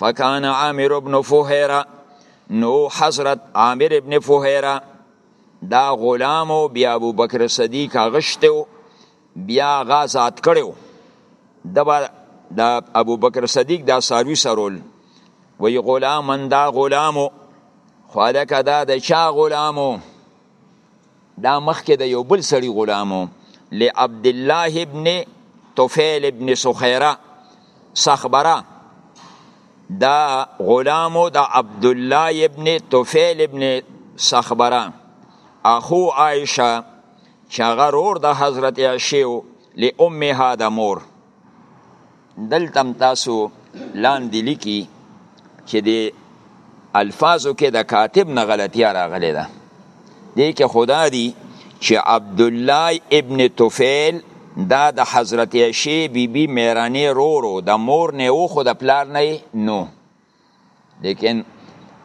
فکان عامر ابن فهیره نو حضرت عامر ابن فهیره دا غلام او بیا ابو بکر صدیق غشته بیا هغه آزاد کړو دبا د ابو بکر صدیق دا ساروی سرول وی غلامن دا غلامو خالک دا د چا غلامو دا مخکې د یو بل سړي غلامو لعبد الله ابن طفیل ابن سخیره صخبره دا غلامو د عبد الله ابن طفیل ابن صخبره اخو عائشه چې هغه رور د حضرت عائشه و لامها د مور دلته تاسو لاندې لیکي چې د الفاظو کې د کاتب نه غلطیا راغلی ده دې کې خدا دی چې عبد الله ابن طفیل دا د حضرت عائشه بیبي بی میرانه رورو د مور نه او خو د پلار نه نو لیکن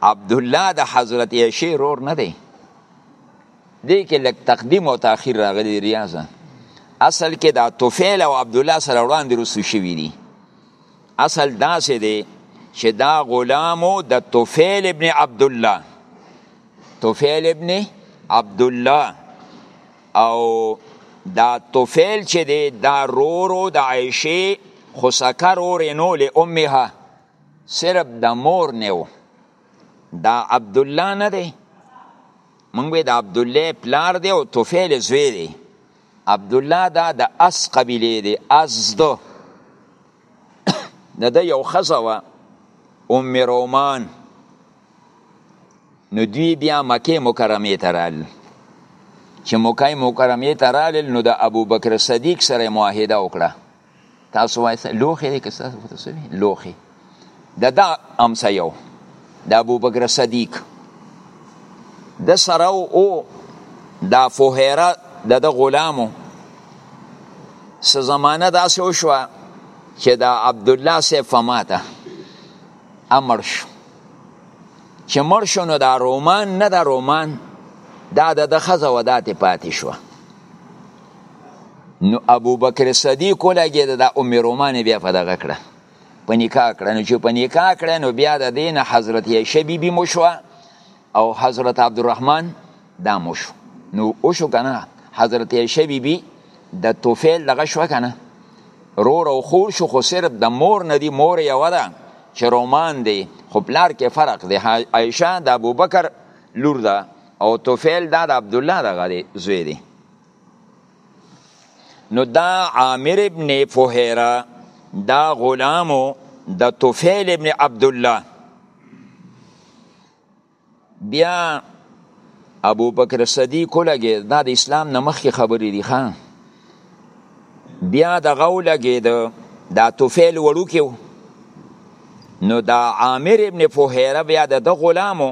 عبد الله د حضرت عائشه رور نه دی دې کې لک تقدیم او تاخير راغلی ریاضه اصل کې دا توفیل او عبد الله سره وړاندې رسو شوی دی اصل دا سه دی چې دا غلامو د توفیل ابن عبد الله توفیل ابن عبد الله او دا توفیل چې دی دا رورو د عائشه خسکر اور نو له امها صرف د مور نه و دا عبد الله نه دی مونږ به د عبد الله پلار دی او توفیل زوی دی عبد الله دا د اس قبیله دی از دو د د یو خزه و ام رومان نو دوی بیا مکه مکرمه ته رال چې مکه مکرمه ته رال نو د ابوبکر صدیق سره معاهده وکړه تاسو وایي لوخي دی که ستاسو خو تاسو لوخي د دا امسا یو د ابو بکر صدیق د سره او دا فوهیره د د غلامو سه زمانه داسې وشوه چې دا عبدالله سه فماته امر شو چې مړ شو نو دا رومان نه دا رومان دا د د ښځه وداتې پاتې شوه نو ابو بکر صدیق ولګید دا ام رومان بیا په دغه کړه په نکاح کړه نو چې په نکاح کړه نو بیا د دین حضرت عائشه بی بی مشوا او حضرت عبدالرحمن دا مشو نو او شو کنه حضرت عائشه بی بی د توفیل دغه شو کنه رور او خور شو خو صرف د مور نه دی مور یو ده چې رومان دی خو پلار کې فرق دی عائشه د ابوبکر لور ده او طفیل دا د عبد الله دغه دی زوی دی نو دا عامر ابن فهیره دا غلامو د طفیل ابن عبد الله بیا ابو بکر صدیق لګي دا د اسلام نه مخکې خبرې دي خان بیا د غو لګي د دا طفیل وړو کې نو دا عامر ابن فهیره بیا د غلامو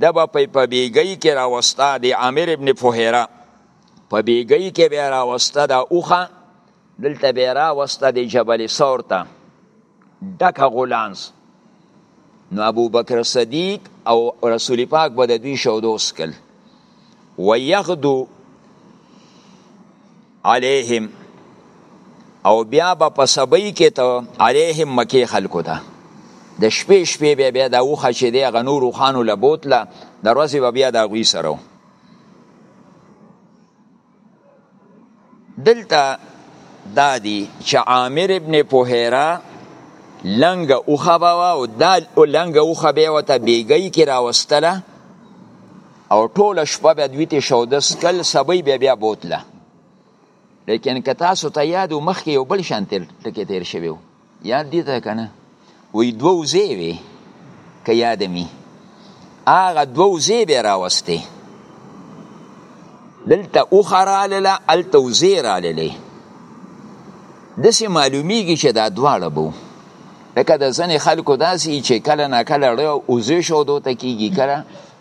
ده به پی په بیګی کې راوسته د عامر ابن فهیره په بیګی کې به راوسته دا اوخه دلته به راوسته د جبل ثور ته ډکه غولانس نو ابو بکر صدیق او رسول پاک به د دوی شودوس کل ويغدو علیهم او بیا به په سبی کې ته علیهم مکی خلکو ته د شپې شپې بیا بیا د اوخه چې دی هغه نورو خانو له بوتله د ورځې به بیا د هغوی سره و دلته دا دی چې عامر ابن پوهیرا لنګ اوخه به وه او دا لنګ اوخه به یې ورته بېګۍ کې راوستله او ټوله شپه به دوی ته شوده سکل سبی بیا بیا بوتله لیکن که تاسو ته یاد و مخکې یو بل شان تیر ټکی تیر شوی و یاد دي ته که نه وایي دوه وزې وې که یاد مي هغه دوه وزې به یې راوستې دلته اوښه رالله هلته وزې راللې داسې معلومیږي چې دا دواړه به وو لکه د ځینې خلکو داسې چې کله ناکله ړه وزې شودو ته کېږي کله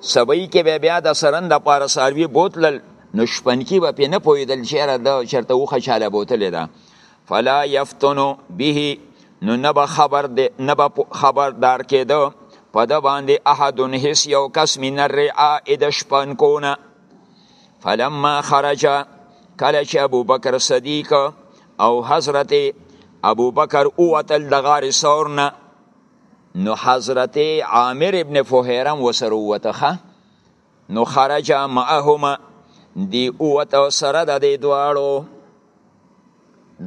سبای کې به بیا د سرن د پاره ساروی بوتلل نو شپنکی به پې نه پوهېدل چېره د چېرته وخه چاله بوتلې ده فلا یفتنو به نو نه به خبر دی نه به خبردار کېده په ده باندې احدن هیڅ یو کس من الرعا د شپنکونه فلما خرج کله چې ابوبکر صدیق او حضرت ابوبکر اوتل د غار ثور نه نو حضرت عامر ابن فهیرم وسره ووتخه نو خرج معهما دی اوته سره د دې دواړو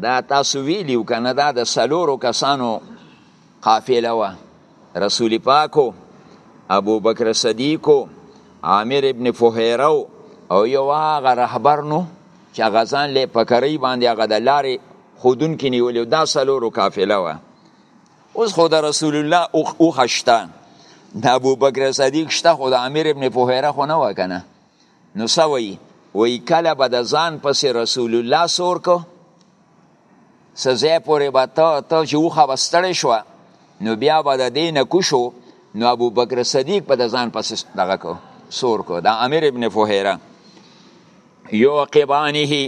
دا تاسو ویلیو کنه دا د سلورو کسانو قافله و رسول پاکو ابو بکر صدیقو عامر ابن فهیرو او یو هغه رهبر نو چې غزان له پکری باندې هغه د لارې خودون کې نیولې دا سلورو قافله و اوس خو د رسول الله او خشته د ابو بکر صدیق شته خو د امیر ابن فهیره خو نه وکنه نو سوي وی کله به د ځان پسې رسول الله سور کو سزه پورې به ته ته چې وخه بستړې شو نو بیا به د دین کوشو نو ابو بکر صدیق په د ځان پسې دغه کو سور کو د امیر ابن فهیره یو قبانه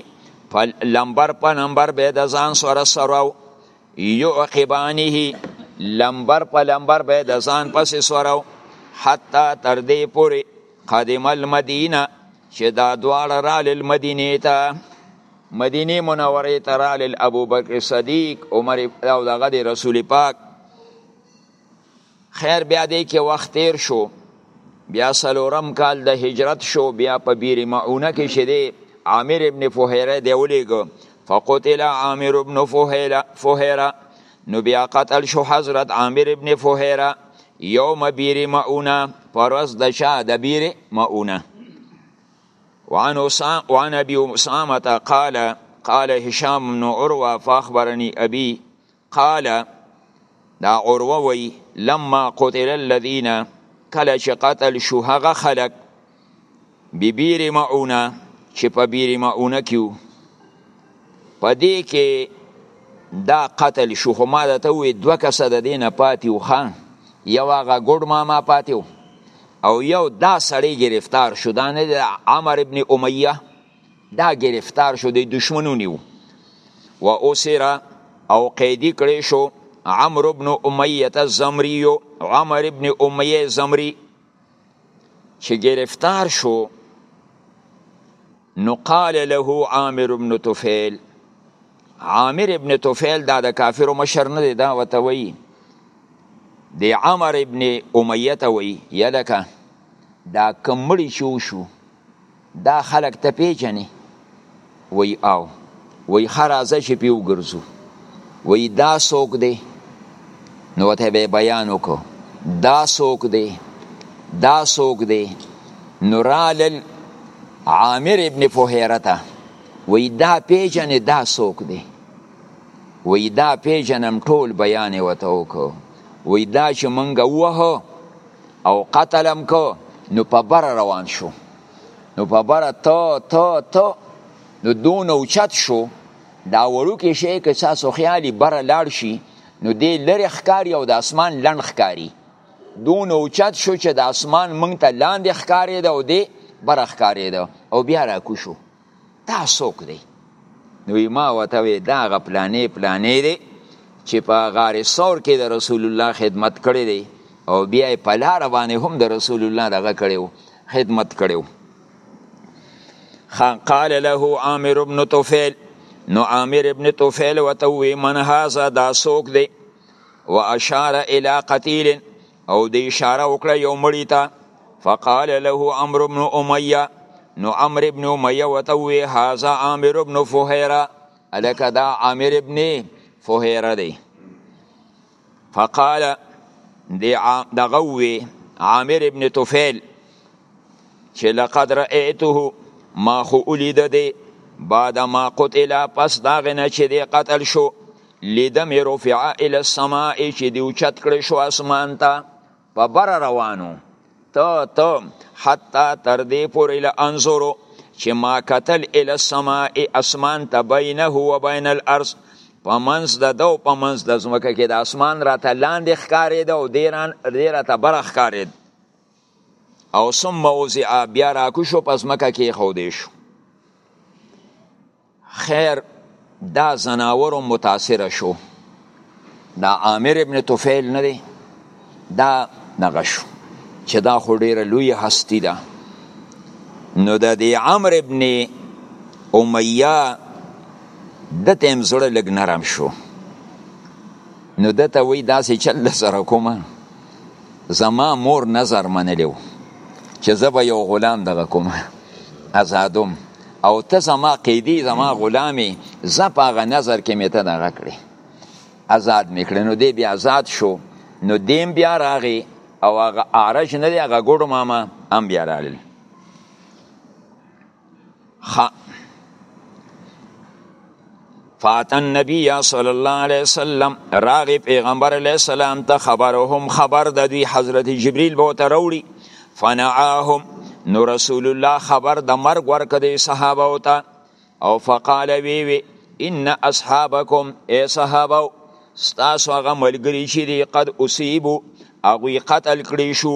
په لمبر په نمبر به د ځان سره سره یعقبانه لمبر په لمبر به د ځان پسې سورو حتی تر دې پورې قدم المدینه چې دا دواړه رالل مدینې ته مدینه منورې ته رالل ابوبکر صدیق عمر او دغه رسول پاک خیر بیا دی کې وخت تیر شو بیا سلورم کال د هجرت شو بیا په بیر معونه کې شه دی عامر ابن فهیره دی ولیګو فقتل عامر ابن فهیره فهیره نو بیا قتل شو حضرت عامر ابن فهیره یوم بیر معونه پرز د شا د بیر معونه وعن اسام وعن ابي اسامه قال قال هشام بن عروه فاخبرني ابي قال دا عروه وی لما قتل الذين کله چې قتل شو هغه خلق ببیر معونه چې په بیر معونه کیو په دې کې دا قتل شو خو ما ته وی دوه کس د دینه پاتې و خان یو هغه ګډ ما ما پاتې او یو دا سړی گرفتار شو دا نه عمر ابن امیه دا گرفتار شو د دشمنونی وو و اسره او قیدی کړی شو عمرو ابن امیه الزمری عمر ابن امیه زمری چې گرفتار شو نو قال له عامر ابن طفیل عامر ابن طفیل دا د کافرو مشر نه دی دا وته وی دی عمر ابن امیه ته وی یلکه دا کمړی شو شو دا خلک ته پیژنې وی او وی خرازه چې پیو ګرځو وی دا څوک دی نو ته به بیان وکړو دا څوک دی دا څوک دی نورال عامر ابن فهیرته وی دا پیژنې دا څوک دی وی دا پیژنم ټول بیان وته وکړو وی دا چې مونږ وه او قتل هم کو نو په بره روان شو نو په بره تو تو تو نو دون اوچت شو دا وړو کې شي که تاسو خیالي بره لاړ شي نو دې لري ښکاری او د اسمان لند ښکاری دون اوچت شو چې د اسمان مونږ ته لاندې ښکاری ده او دې بره ښکاری ده او بیا را کو شو دا څوک دی نو ما وته وی دا غ پلانې پلانې دی چې په غار ثور کې د رسول الله خدمت کړی دی او بیا په لار باندې هم د رسول الله دغه کړو خدمت کړو خان قال له عامر ابن طفیل نو عامر ابن طفیل وته وی من هاذا دا سوک دی واشار الى قتیل او د اشاره وکړه یو مړی ته فقال له امر ابن امیه نو امر ابن امیه وتوی هاذا امر ابن فهیره الکه دا امر ابن فهیره دی فقال دی دغه وی عامر ابن طفیل چې لقد رأیته ما خو ولید دی بعد ما قتل پس داغه نه چې دی قتل شو لدم رفع الى السماء چې دی اوچت کړی شو اسمان ته په بر روانو ته ته حتی تر دې پورې له انظرو چې ما قتل الى السماء اسمان ته بینه و بین الارض په منځ د دو په منځ د ځمکه کې د اسمان راته لاندې ښکارې ده او دیران دې راته بره ښکارې او ثم وضع بیا راکو شو په ځمکه کې خودې شو خیر دا زناورو متاثر شو دا عامر ابن طفیل نه دی دا دغه شو چې دا خو ډیره لوی هستی ده نو د دې عمرو ابن امیه د تیم زړه لګ نرم شو نو دته وی داسې چل سره کومه زما مور نظر منلی و چې زه به یو غلام دغه کوم ازادوم او ته زما قیدی زما غلامی زه په هغه نظر کې مې ته دغه کړې ازاد مې کړې نو دی بیا ازاد شو نو دیم بیا راغی او هغه عارج نه دی هغه ګوډو ماما هم بیا راغلی فاتن نبی صلی الله علیه وسلم راغی پیغمبر علیه السلام ته خبرهم خبر د دوی حضرت جبرئیل به ته وروړي فنعاهم نو رسول الله خبر د مرګ ورکړي صحابه او ته او فقال وی وی ان اصحابکم ای صحابه ستاسو هغه ملګری چې دی قد اصیبو هغوی قتل کړی شو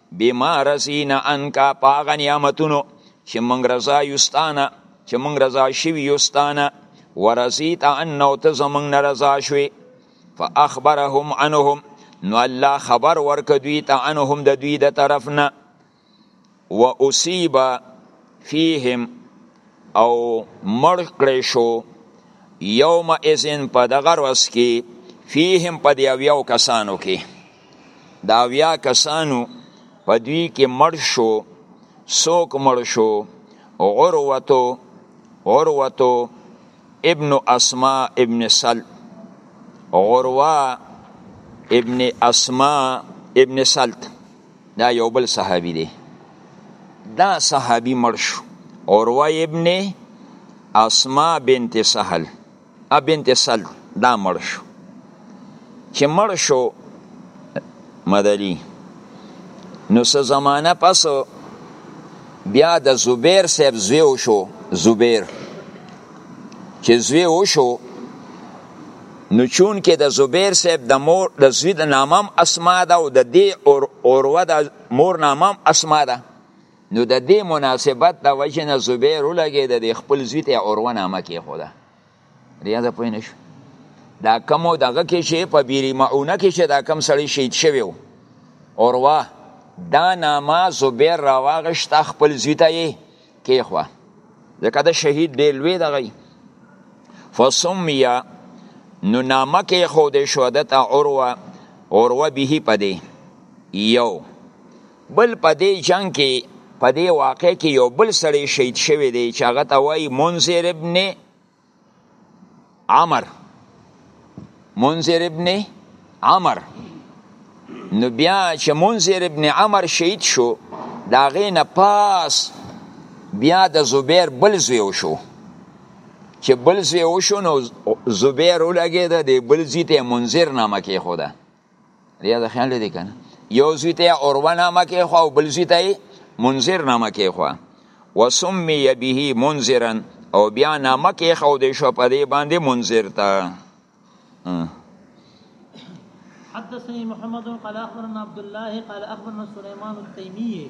بما رزینا انکا پاغه نعمتونو چې مونږ رضا یستانه چې مونږ رضا شوی یستانه ورزیت انه ته زمونږ نه رضا شوی فاخبرهم عنهم نو الله خبر ورک دوی ته عنهم د دوی د طرف نه و اصیب فیهم او مړ کړی شو یوم اذن په دغه ورځ کې فیهم په دیو یو کسانو کې د اویا کسانو په دوی کې مړ شو سوک مړ شو عروتو عروتو ابن اسما ابن سل عروه ابن اسما ابن سلت دا یو بل صحابي دی دا صحابي مړ شو عروه ابن اسما بنت سهل بنت سلت دا مړ شو چې مړ شو مدلی نو څه زمانه پس بیا د زبیر صاحب زوی وشو زبیر چې زوی وشو نو چون کې د زبیر صاحب د مور د زوی د نامم اسما ده او د دې اور اوروه د مور نامم اسما ده نو د دې مناسبت د وجه نه زبیر ولګې د دې خپل زوی ته عروه نامه کې خوده ریاض پوه نه شو دا کم دغه کې شي په بیری معونه کې شي دا کم سړی شهید شوی و عروه دا نامه زبیر راواغشت خپل زوی ته یې کې خو ځکه د شهید دی لوی دغه فسمیا نو نامه کې خو د شهادت عروه عروه به پدې یو بل په دې جنگ کې په دې واقع کې یو بل سړی شهید شوی دی چې هغه ته وایي منذر ابن عمر منذر ابن عمر نو بیا چې منذر ابن عمر شهید شو د هغې نه پاس بیا د زبیر بل زوی وشو چې بل زوی وشو نو زبیر ولګېده د بل زوی ته منذر نامه کېښوده لري دا خیال لري کنه یو زوی ته اوروه نامه کې خو بل زوی ته منذر نامه کې خو وسمي به منذرا او بیا نامه کې خو دې شو په دې باندې منذر ته
حدثني محمد قال اخبرنا عبد الله قال اخبرنا سليمان التيمي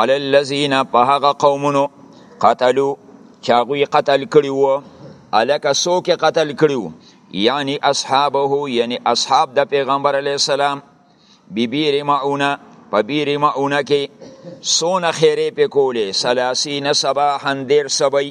علی الذین په هغه قومونو قتلو چې هغوی قتل کړي وو هلکه څوک یې قتل کړي وو یعنی اصحابه یعنی اصحاب د پیغمبر علیه السلام ببیر معونه په بیر معونه کې څونه خیرې پې کولې ثلاثین صباحا دېر سبی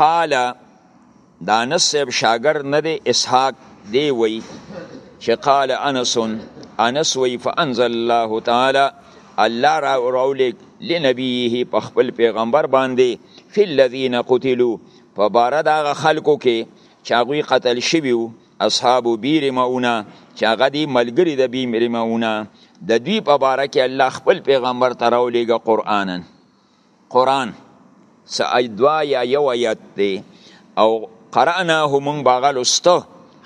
قال دا انس صاحب شاګرد نه دی اسحاق دی وی چې قال انس انس وی فانزل الله تعالی الله را راولې لنبیه په خپل پیغمبر باندې فی الذین قتلوا په بار دغه خلکو کې چې هغه قتل شوی وو اصحاب بیر ماونه چې هغه دی ملګری د بیر ماونه د دوی په باره کې الله خپل پیغمبر ته راولېږه قرآنن قرآن څه آی دوا یا یو آیت دی او قرأناه مونږ باغه لسته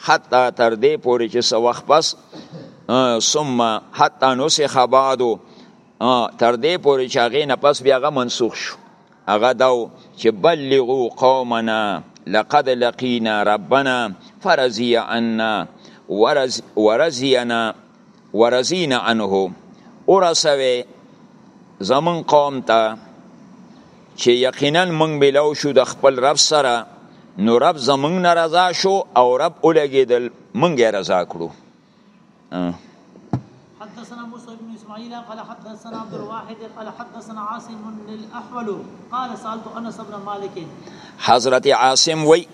حتی تر دې پورې چې څه وخت پس ثم حتی نسخ بعدو تر دې پورې چې هغې نه پس بیا هغه منسوخ شو هغه دا و چې بلغو قومنا لقد لقینا ربنا فرضی عنا ورضینا ورزین عنه ورسوي زمون قوم ته چې یقینا مونږ ملو شو د خپل رب سره نو رب زمونږ نه رضا شو او رب ولګېدل مونږ یې رضا کړو
حدثنا موسى بن اسماعيل قال حدثنا عبد الواحد قال حدثنا عاصم الاحول قال سالت انس بن مالك
حضرت عاصم وي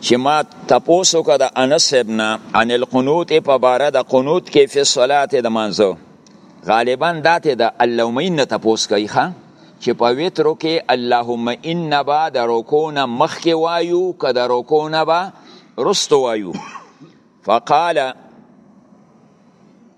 چې ما تپوس وکړه د انس صاحب نه عن القنوت په باره د قنوت کې فی الصلاة د مانځو غالبا دا ته د اللهم ان تپوس کوي ښه چې په وترو کې اللهم ان با د رکوع نه مخکې وایو که د رکوع نه به رستو وایو فقال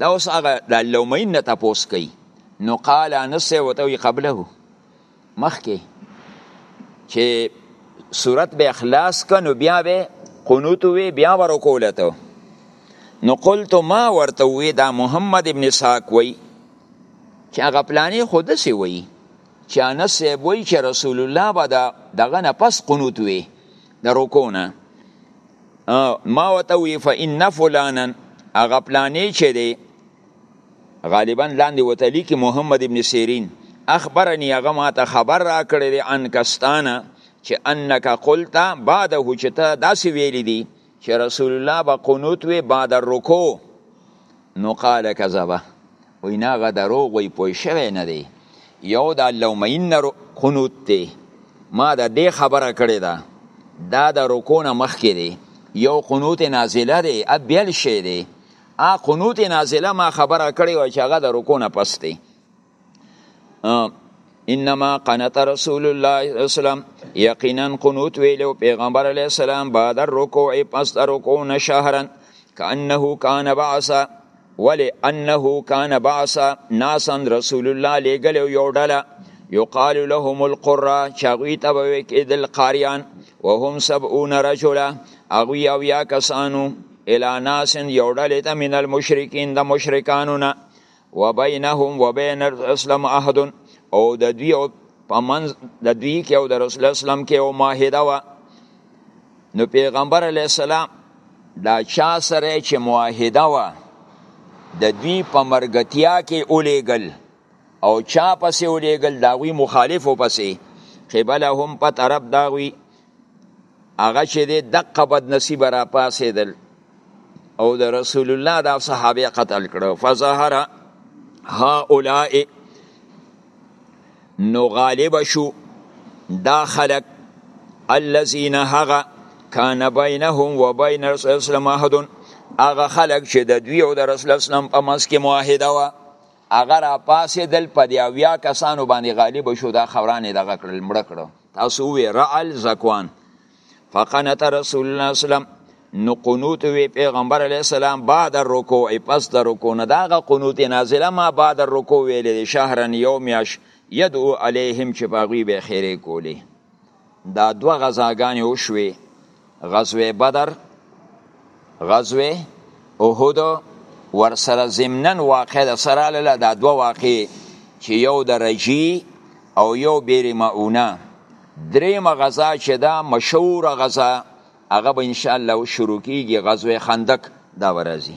دا اوس هغه د الله امین نه تپوس کوي نو قال انس وته وی قبله مخکې چې صورت به اخلاص کنو بیا به قنوت وی بیا ورکوله ته نو قلت ما ورته وی دا محمد ابن ساق وی چې هغه پلانې خود سی وی چې انس وی چې رسول الله به دغه نه پس قنوت وی د رکو نه ما وته وی فإن فلانا هغه پلانې چې دی غالبا لاندې وته لیکي محمد ابن سیرین اخبرني هغه ما ته خبر را کړی دی ان کستانه چې انک قلت بعده چې ته داسې ویلی دی چې رسول الله به قنوت وی بعد الرکوع نو قال کذبه وای نه غ دروغ وای پوه شوی نه دی یو د اللهم ان قنوت دی ما د دې خبره کړې ده دا د رکوع نه مخکې دی یو قنوت نازله دی ا بیل شی دی ا قنوت نازله ما خبره کړې و چې هغه د رکوع نه پس دی انما قنت رسول الله صلی الله علیه وسلم یقینا قنوت ویلو پیغمبر علیه السلام بعد الرکوع پس د رکوع نه شهرن کانه کان بعثا ولی انه کان بعث ناسا رسول الله لګل یو ډله یقال لهم القرى چاغوی ته به کېدل قاریان وهم سبعون رجلا اغوی او یا کسانو الی ناس یو ډله ته من المشرکین د مشرکانو نه وبینهم وبین الاسلام عهد او د دوی په منځ د دوی کې او د رسول اسلام کې او معاهده وه نو پیغمبر علی السلام دا چا سره چې معاهده و د دوی په مرګتیا کې اولیګل او چا پسې اولیګل دا وی مخالفو پسې قبلهم په طرف دا وی هغه چې د دقه بد نصیب را پاسېدل او د رسول الله دا صحابه قتل کړو فظهر هؤلاء نو غالب شو دا خلق الذين هغه کان بینهم و بین رسول اسلام احد هغه خلق چې د دوی او د رسول اسلام په منځ کې معاهده وه هغه را پاسې دل په دی اویا کسانو باندې غالب شو دا خورانې دغه کړل مړه کړو تاسو وی رعل زکوان فقنت رسول الله سلام نو قنوت وی پیغمبر علی السلام بعد الرکوع پس د رکوع نه داغه قنوت نازله ما بعد الرکوع ویل دی شهرا یوم یش یدعو علیهم چې باغوی به خیره کولی دا دوه غزاګانې وشوي غزوه بدر غزوه احد ورسره ضمنن واقع د سره لاله دا دوه واقع چې یو د رجی او یو بیر معونه دریم غزا چې دا مشهور غزا هغه به ان شاء الله شروع کیږي غزوه خندق دا ورځي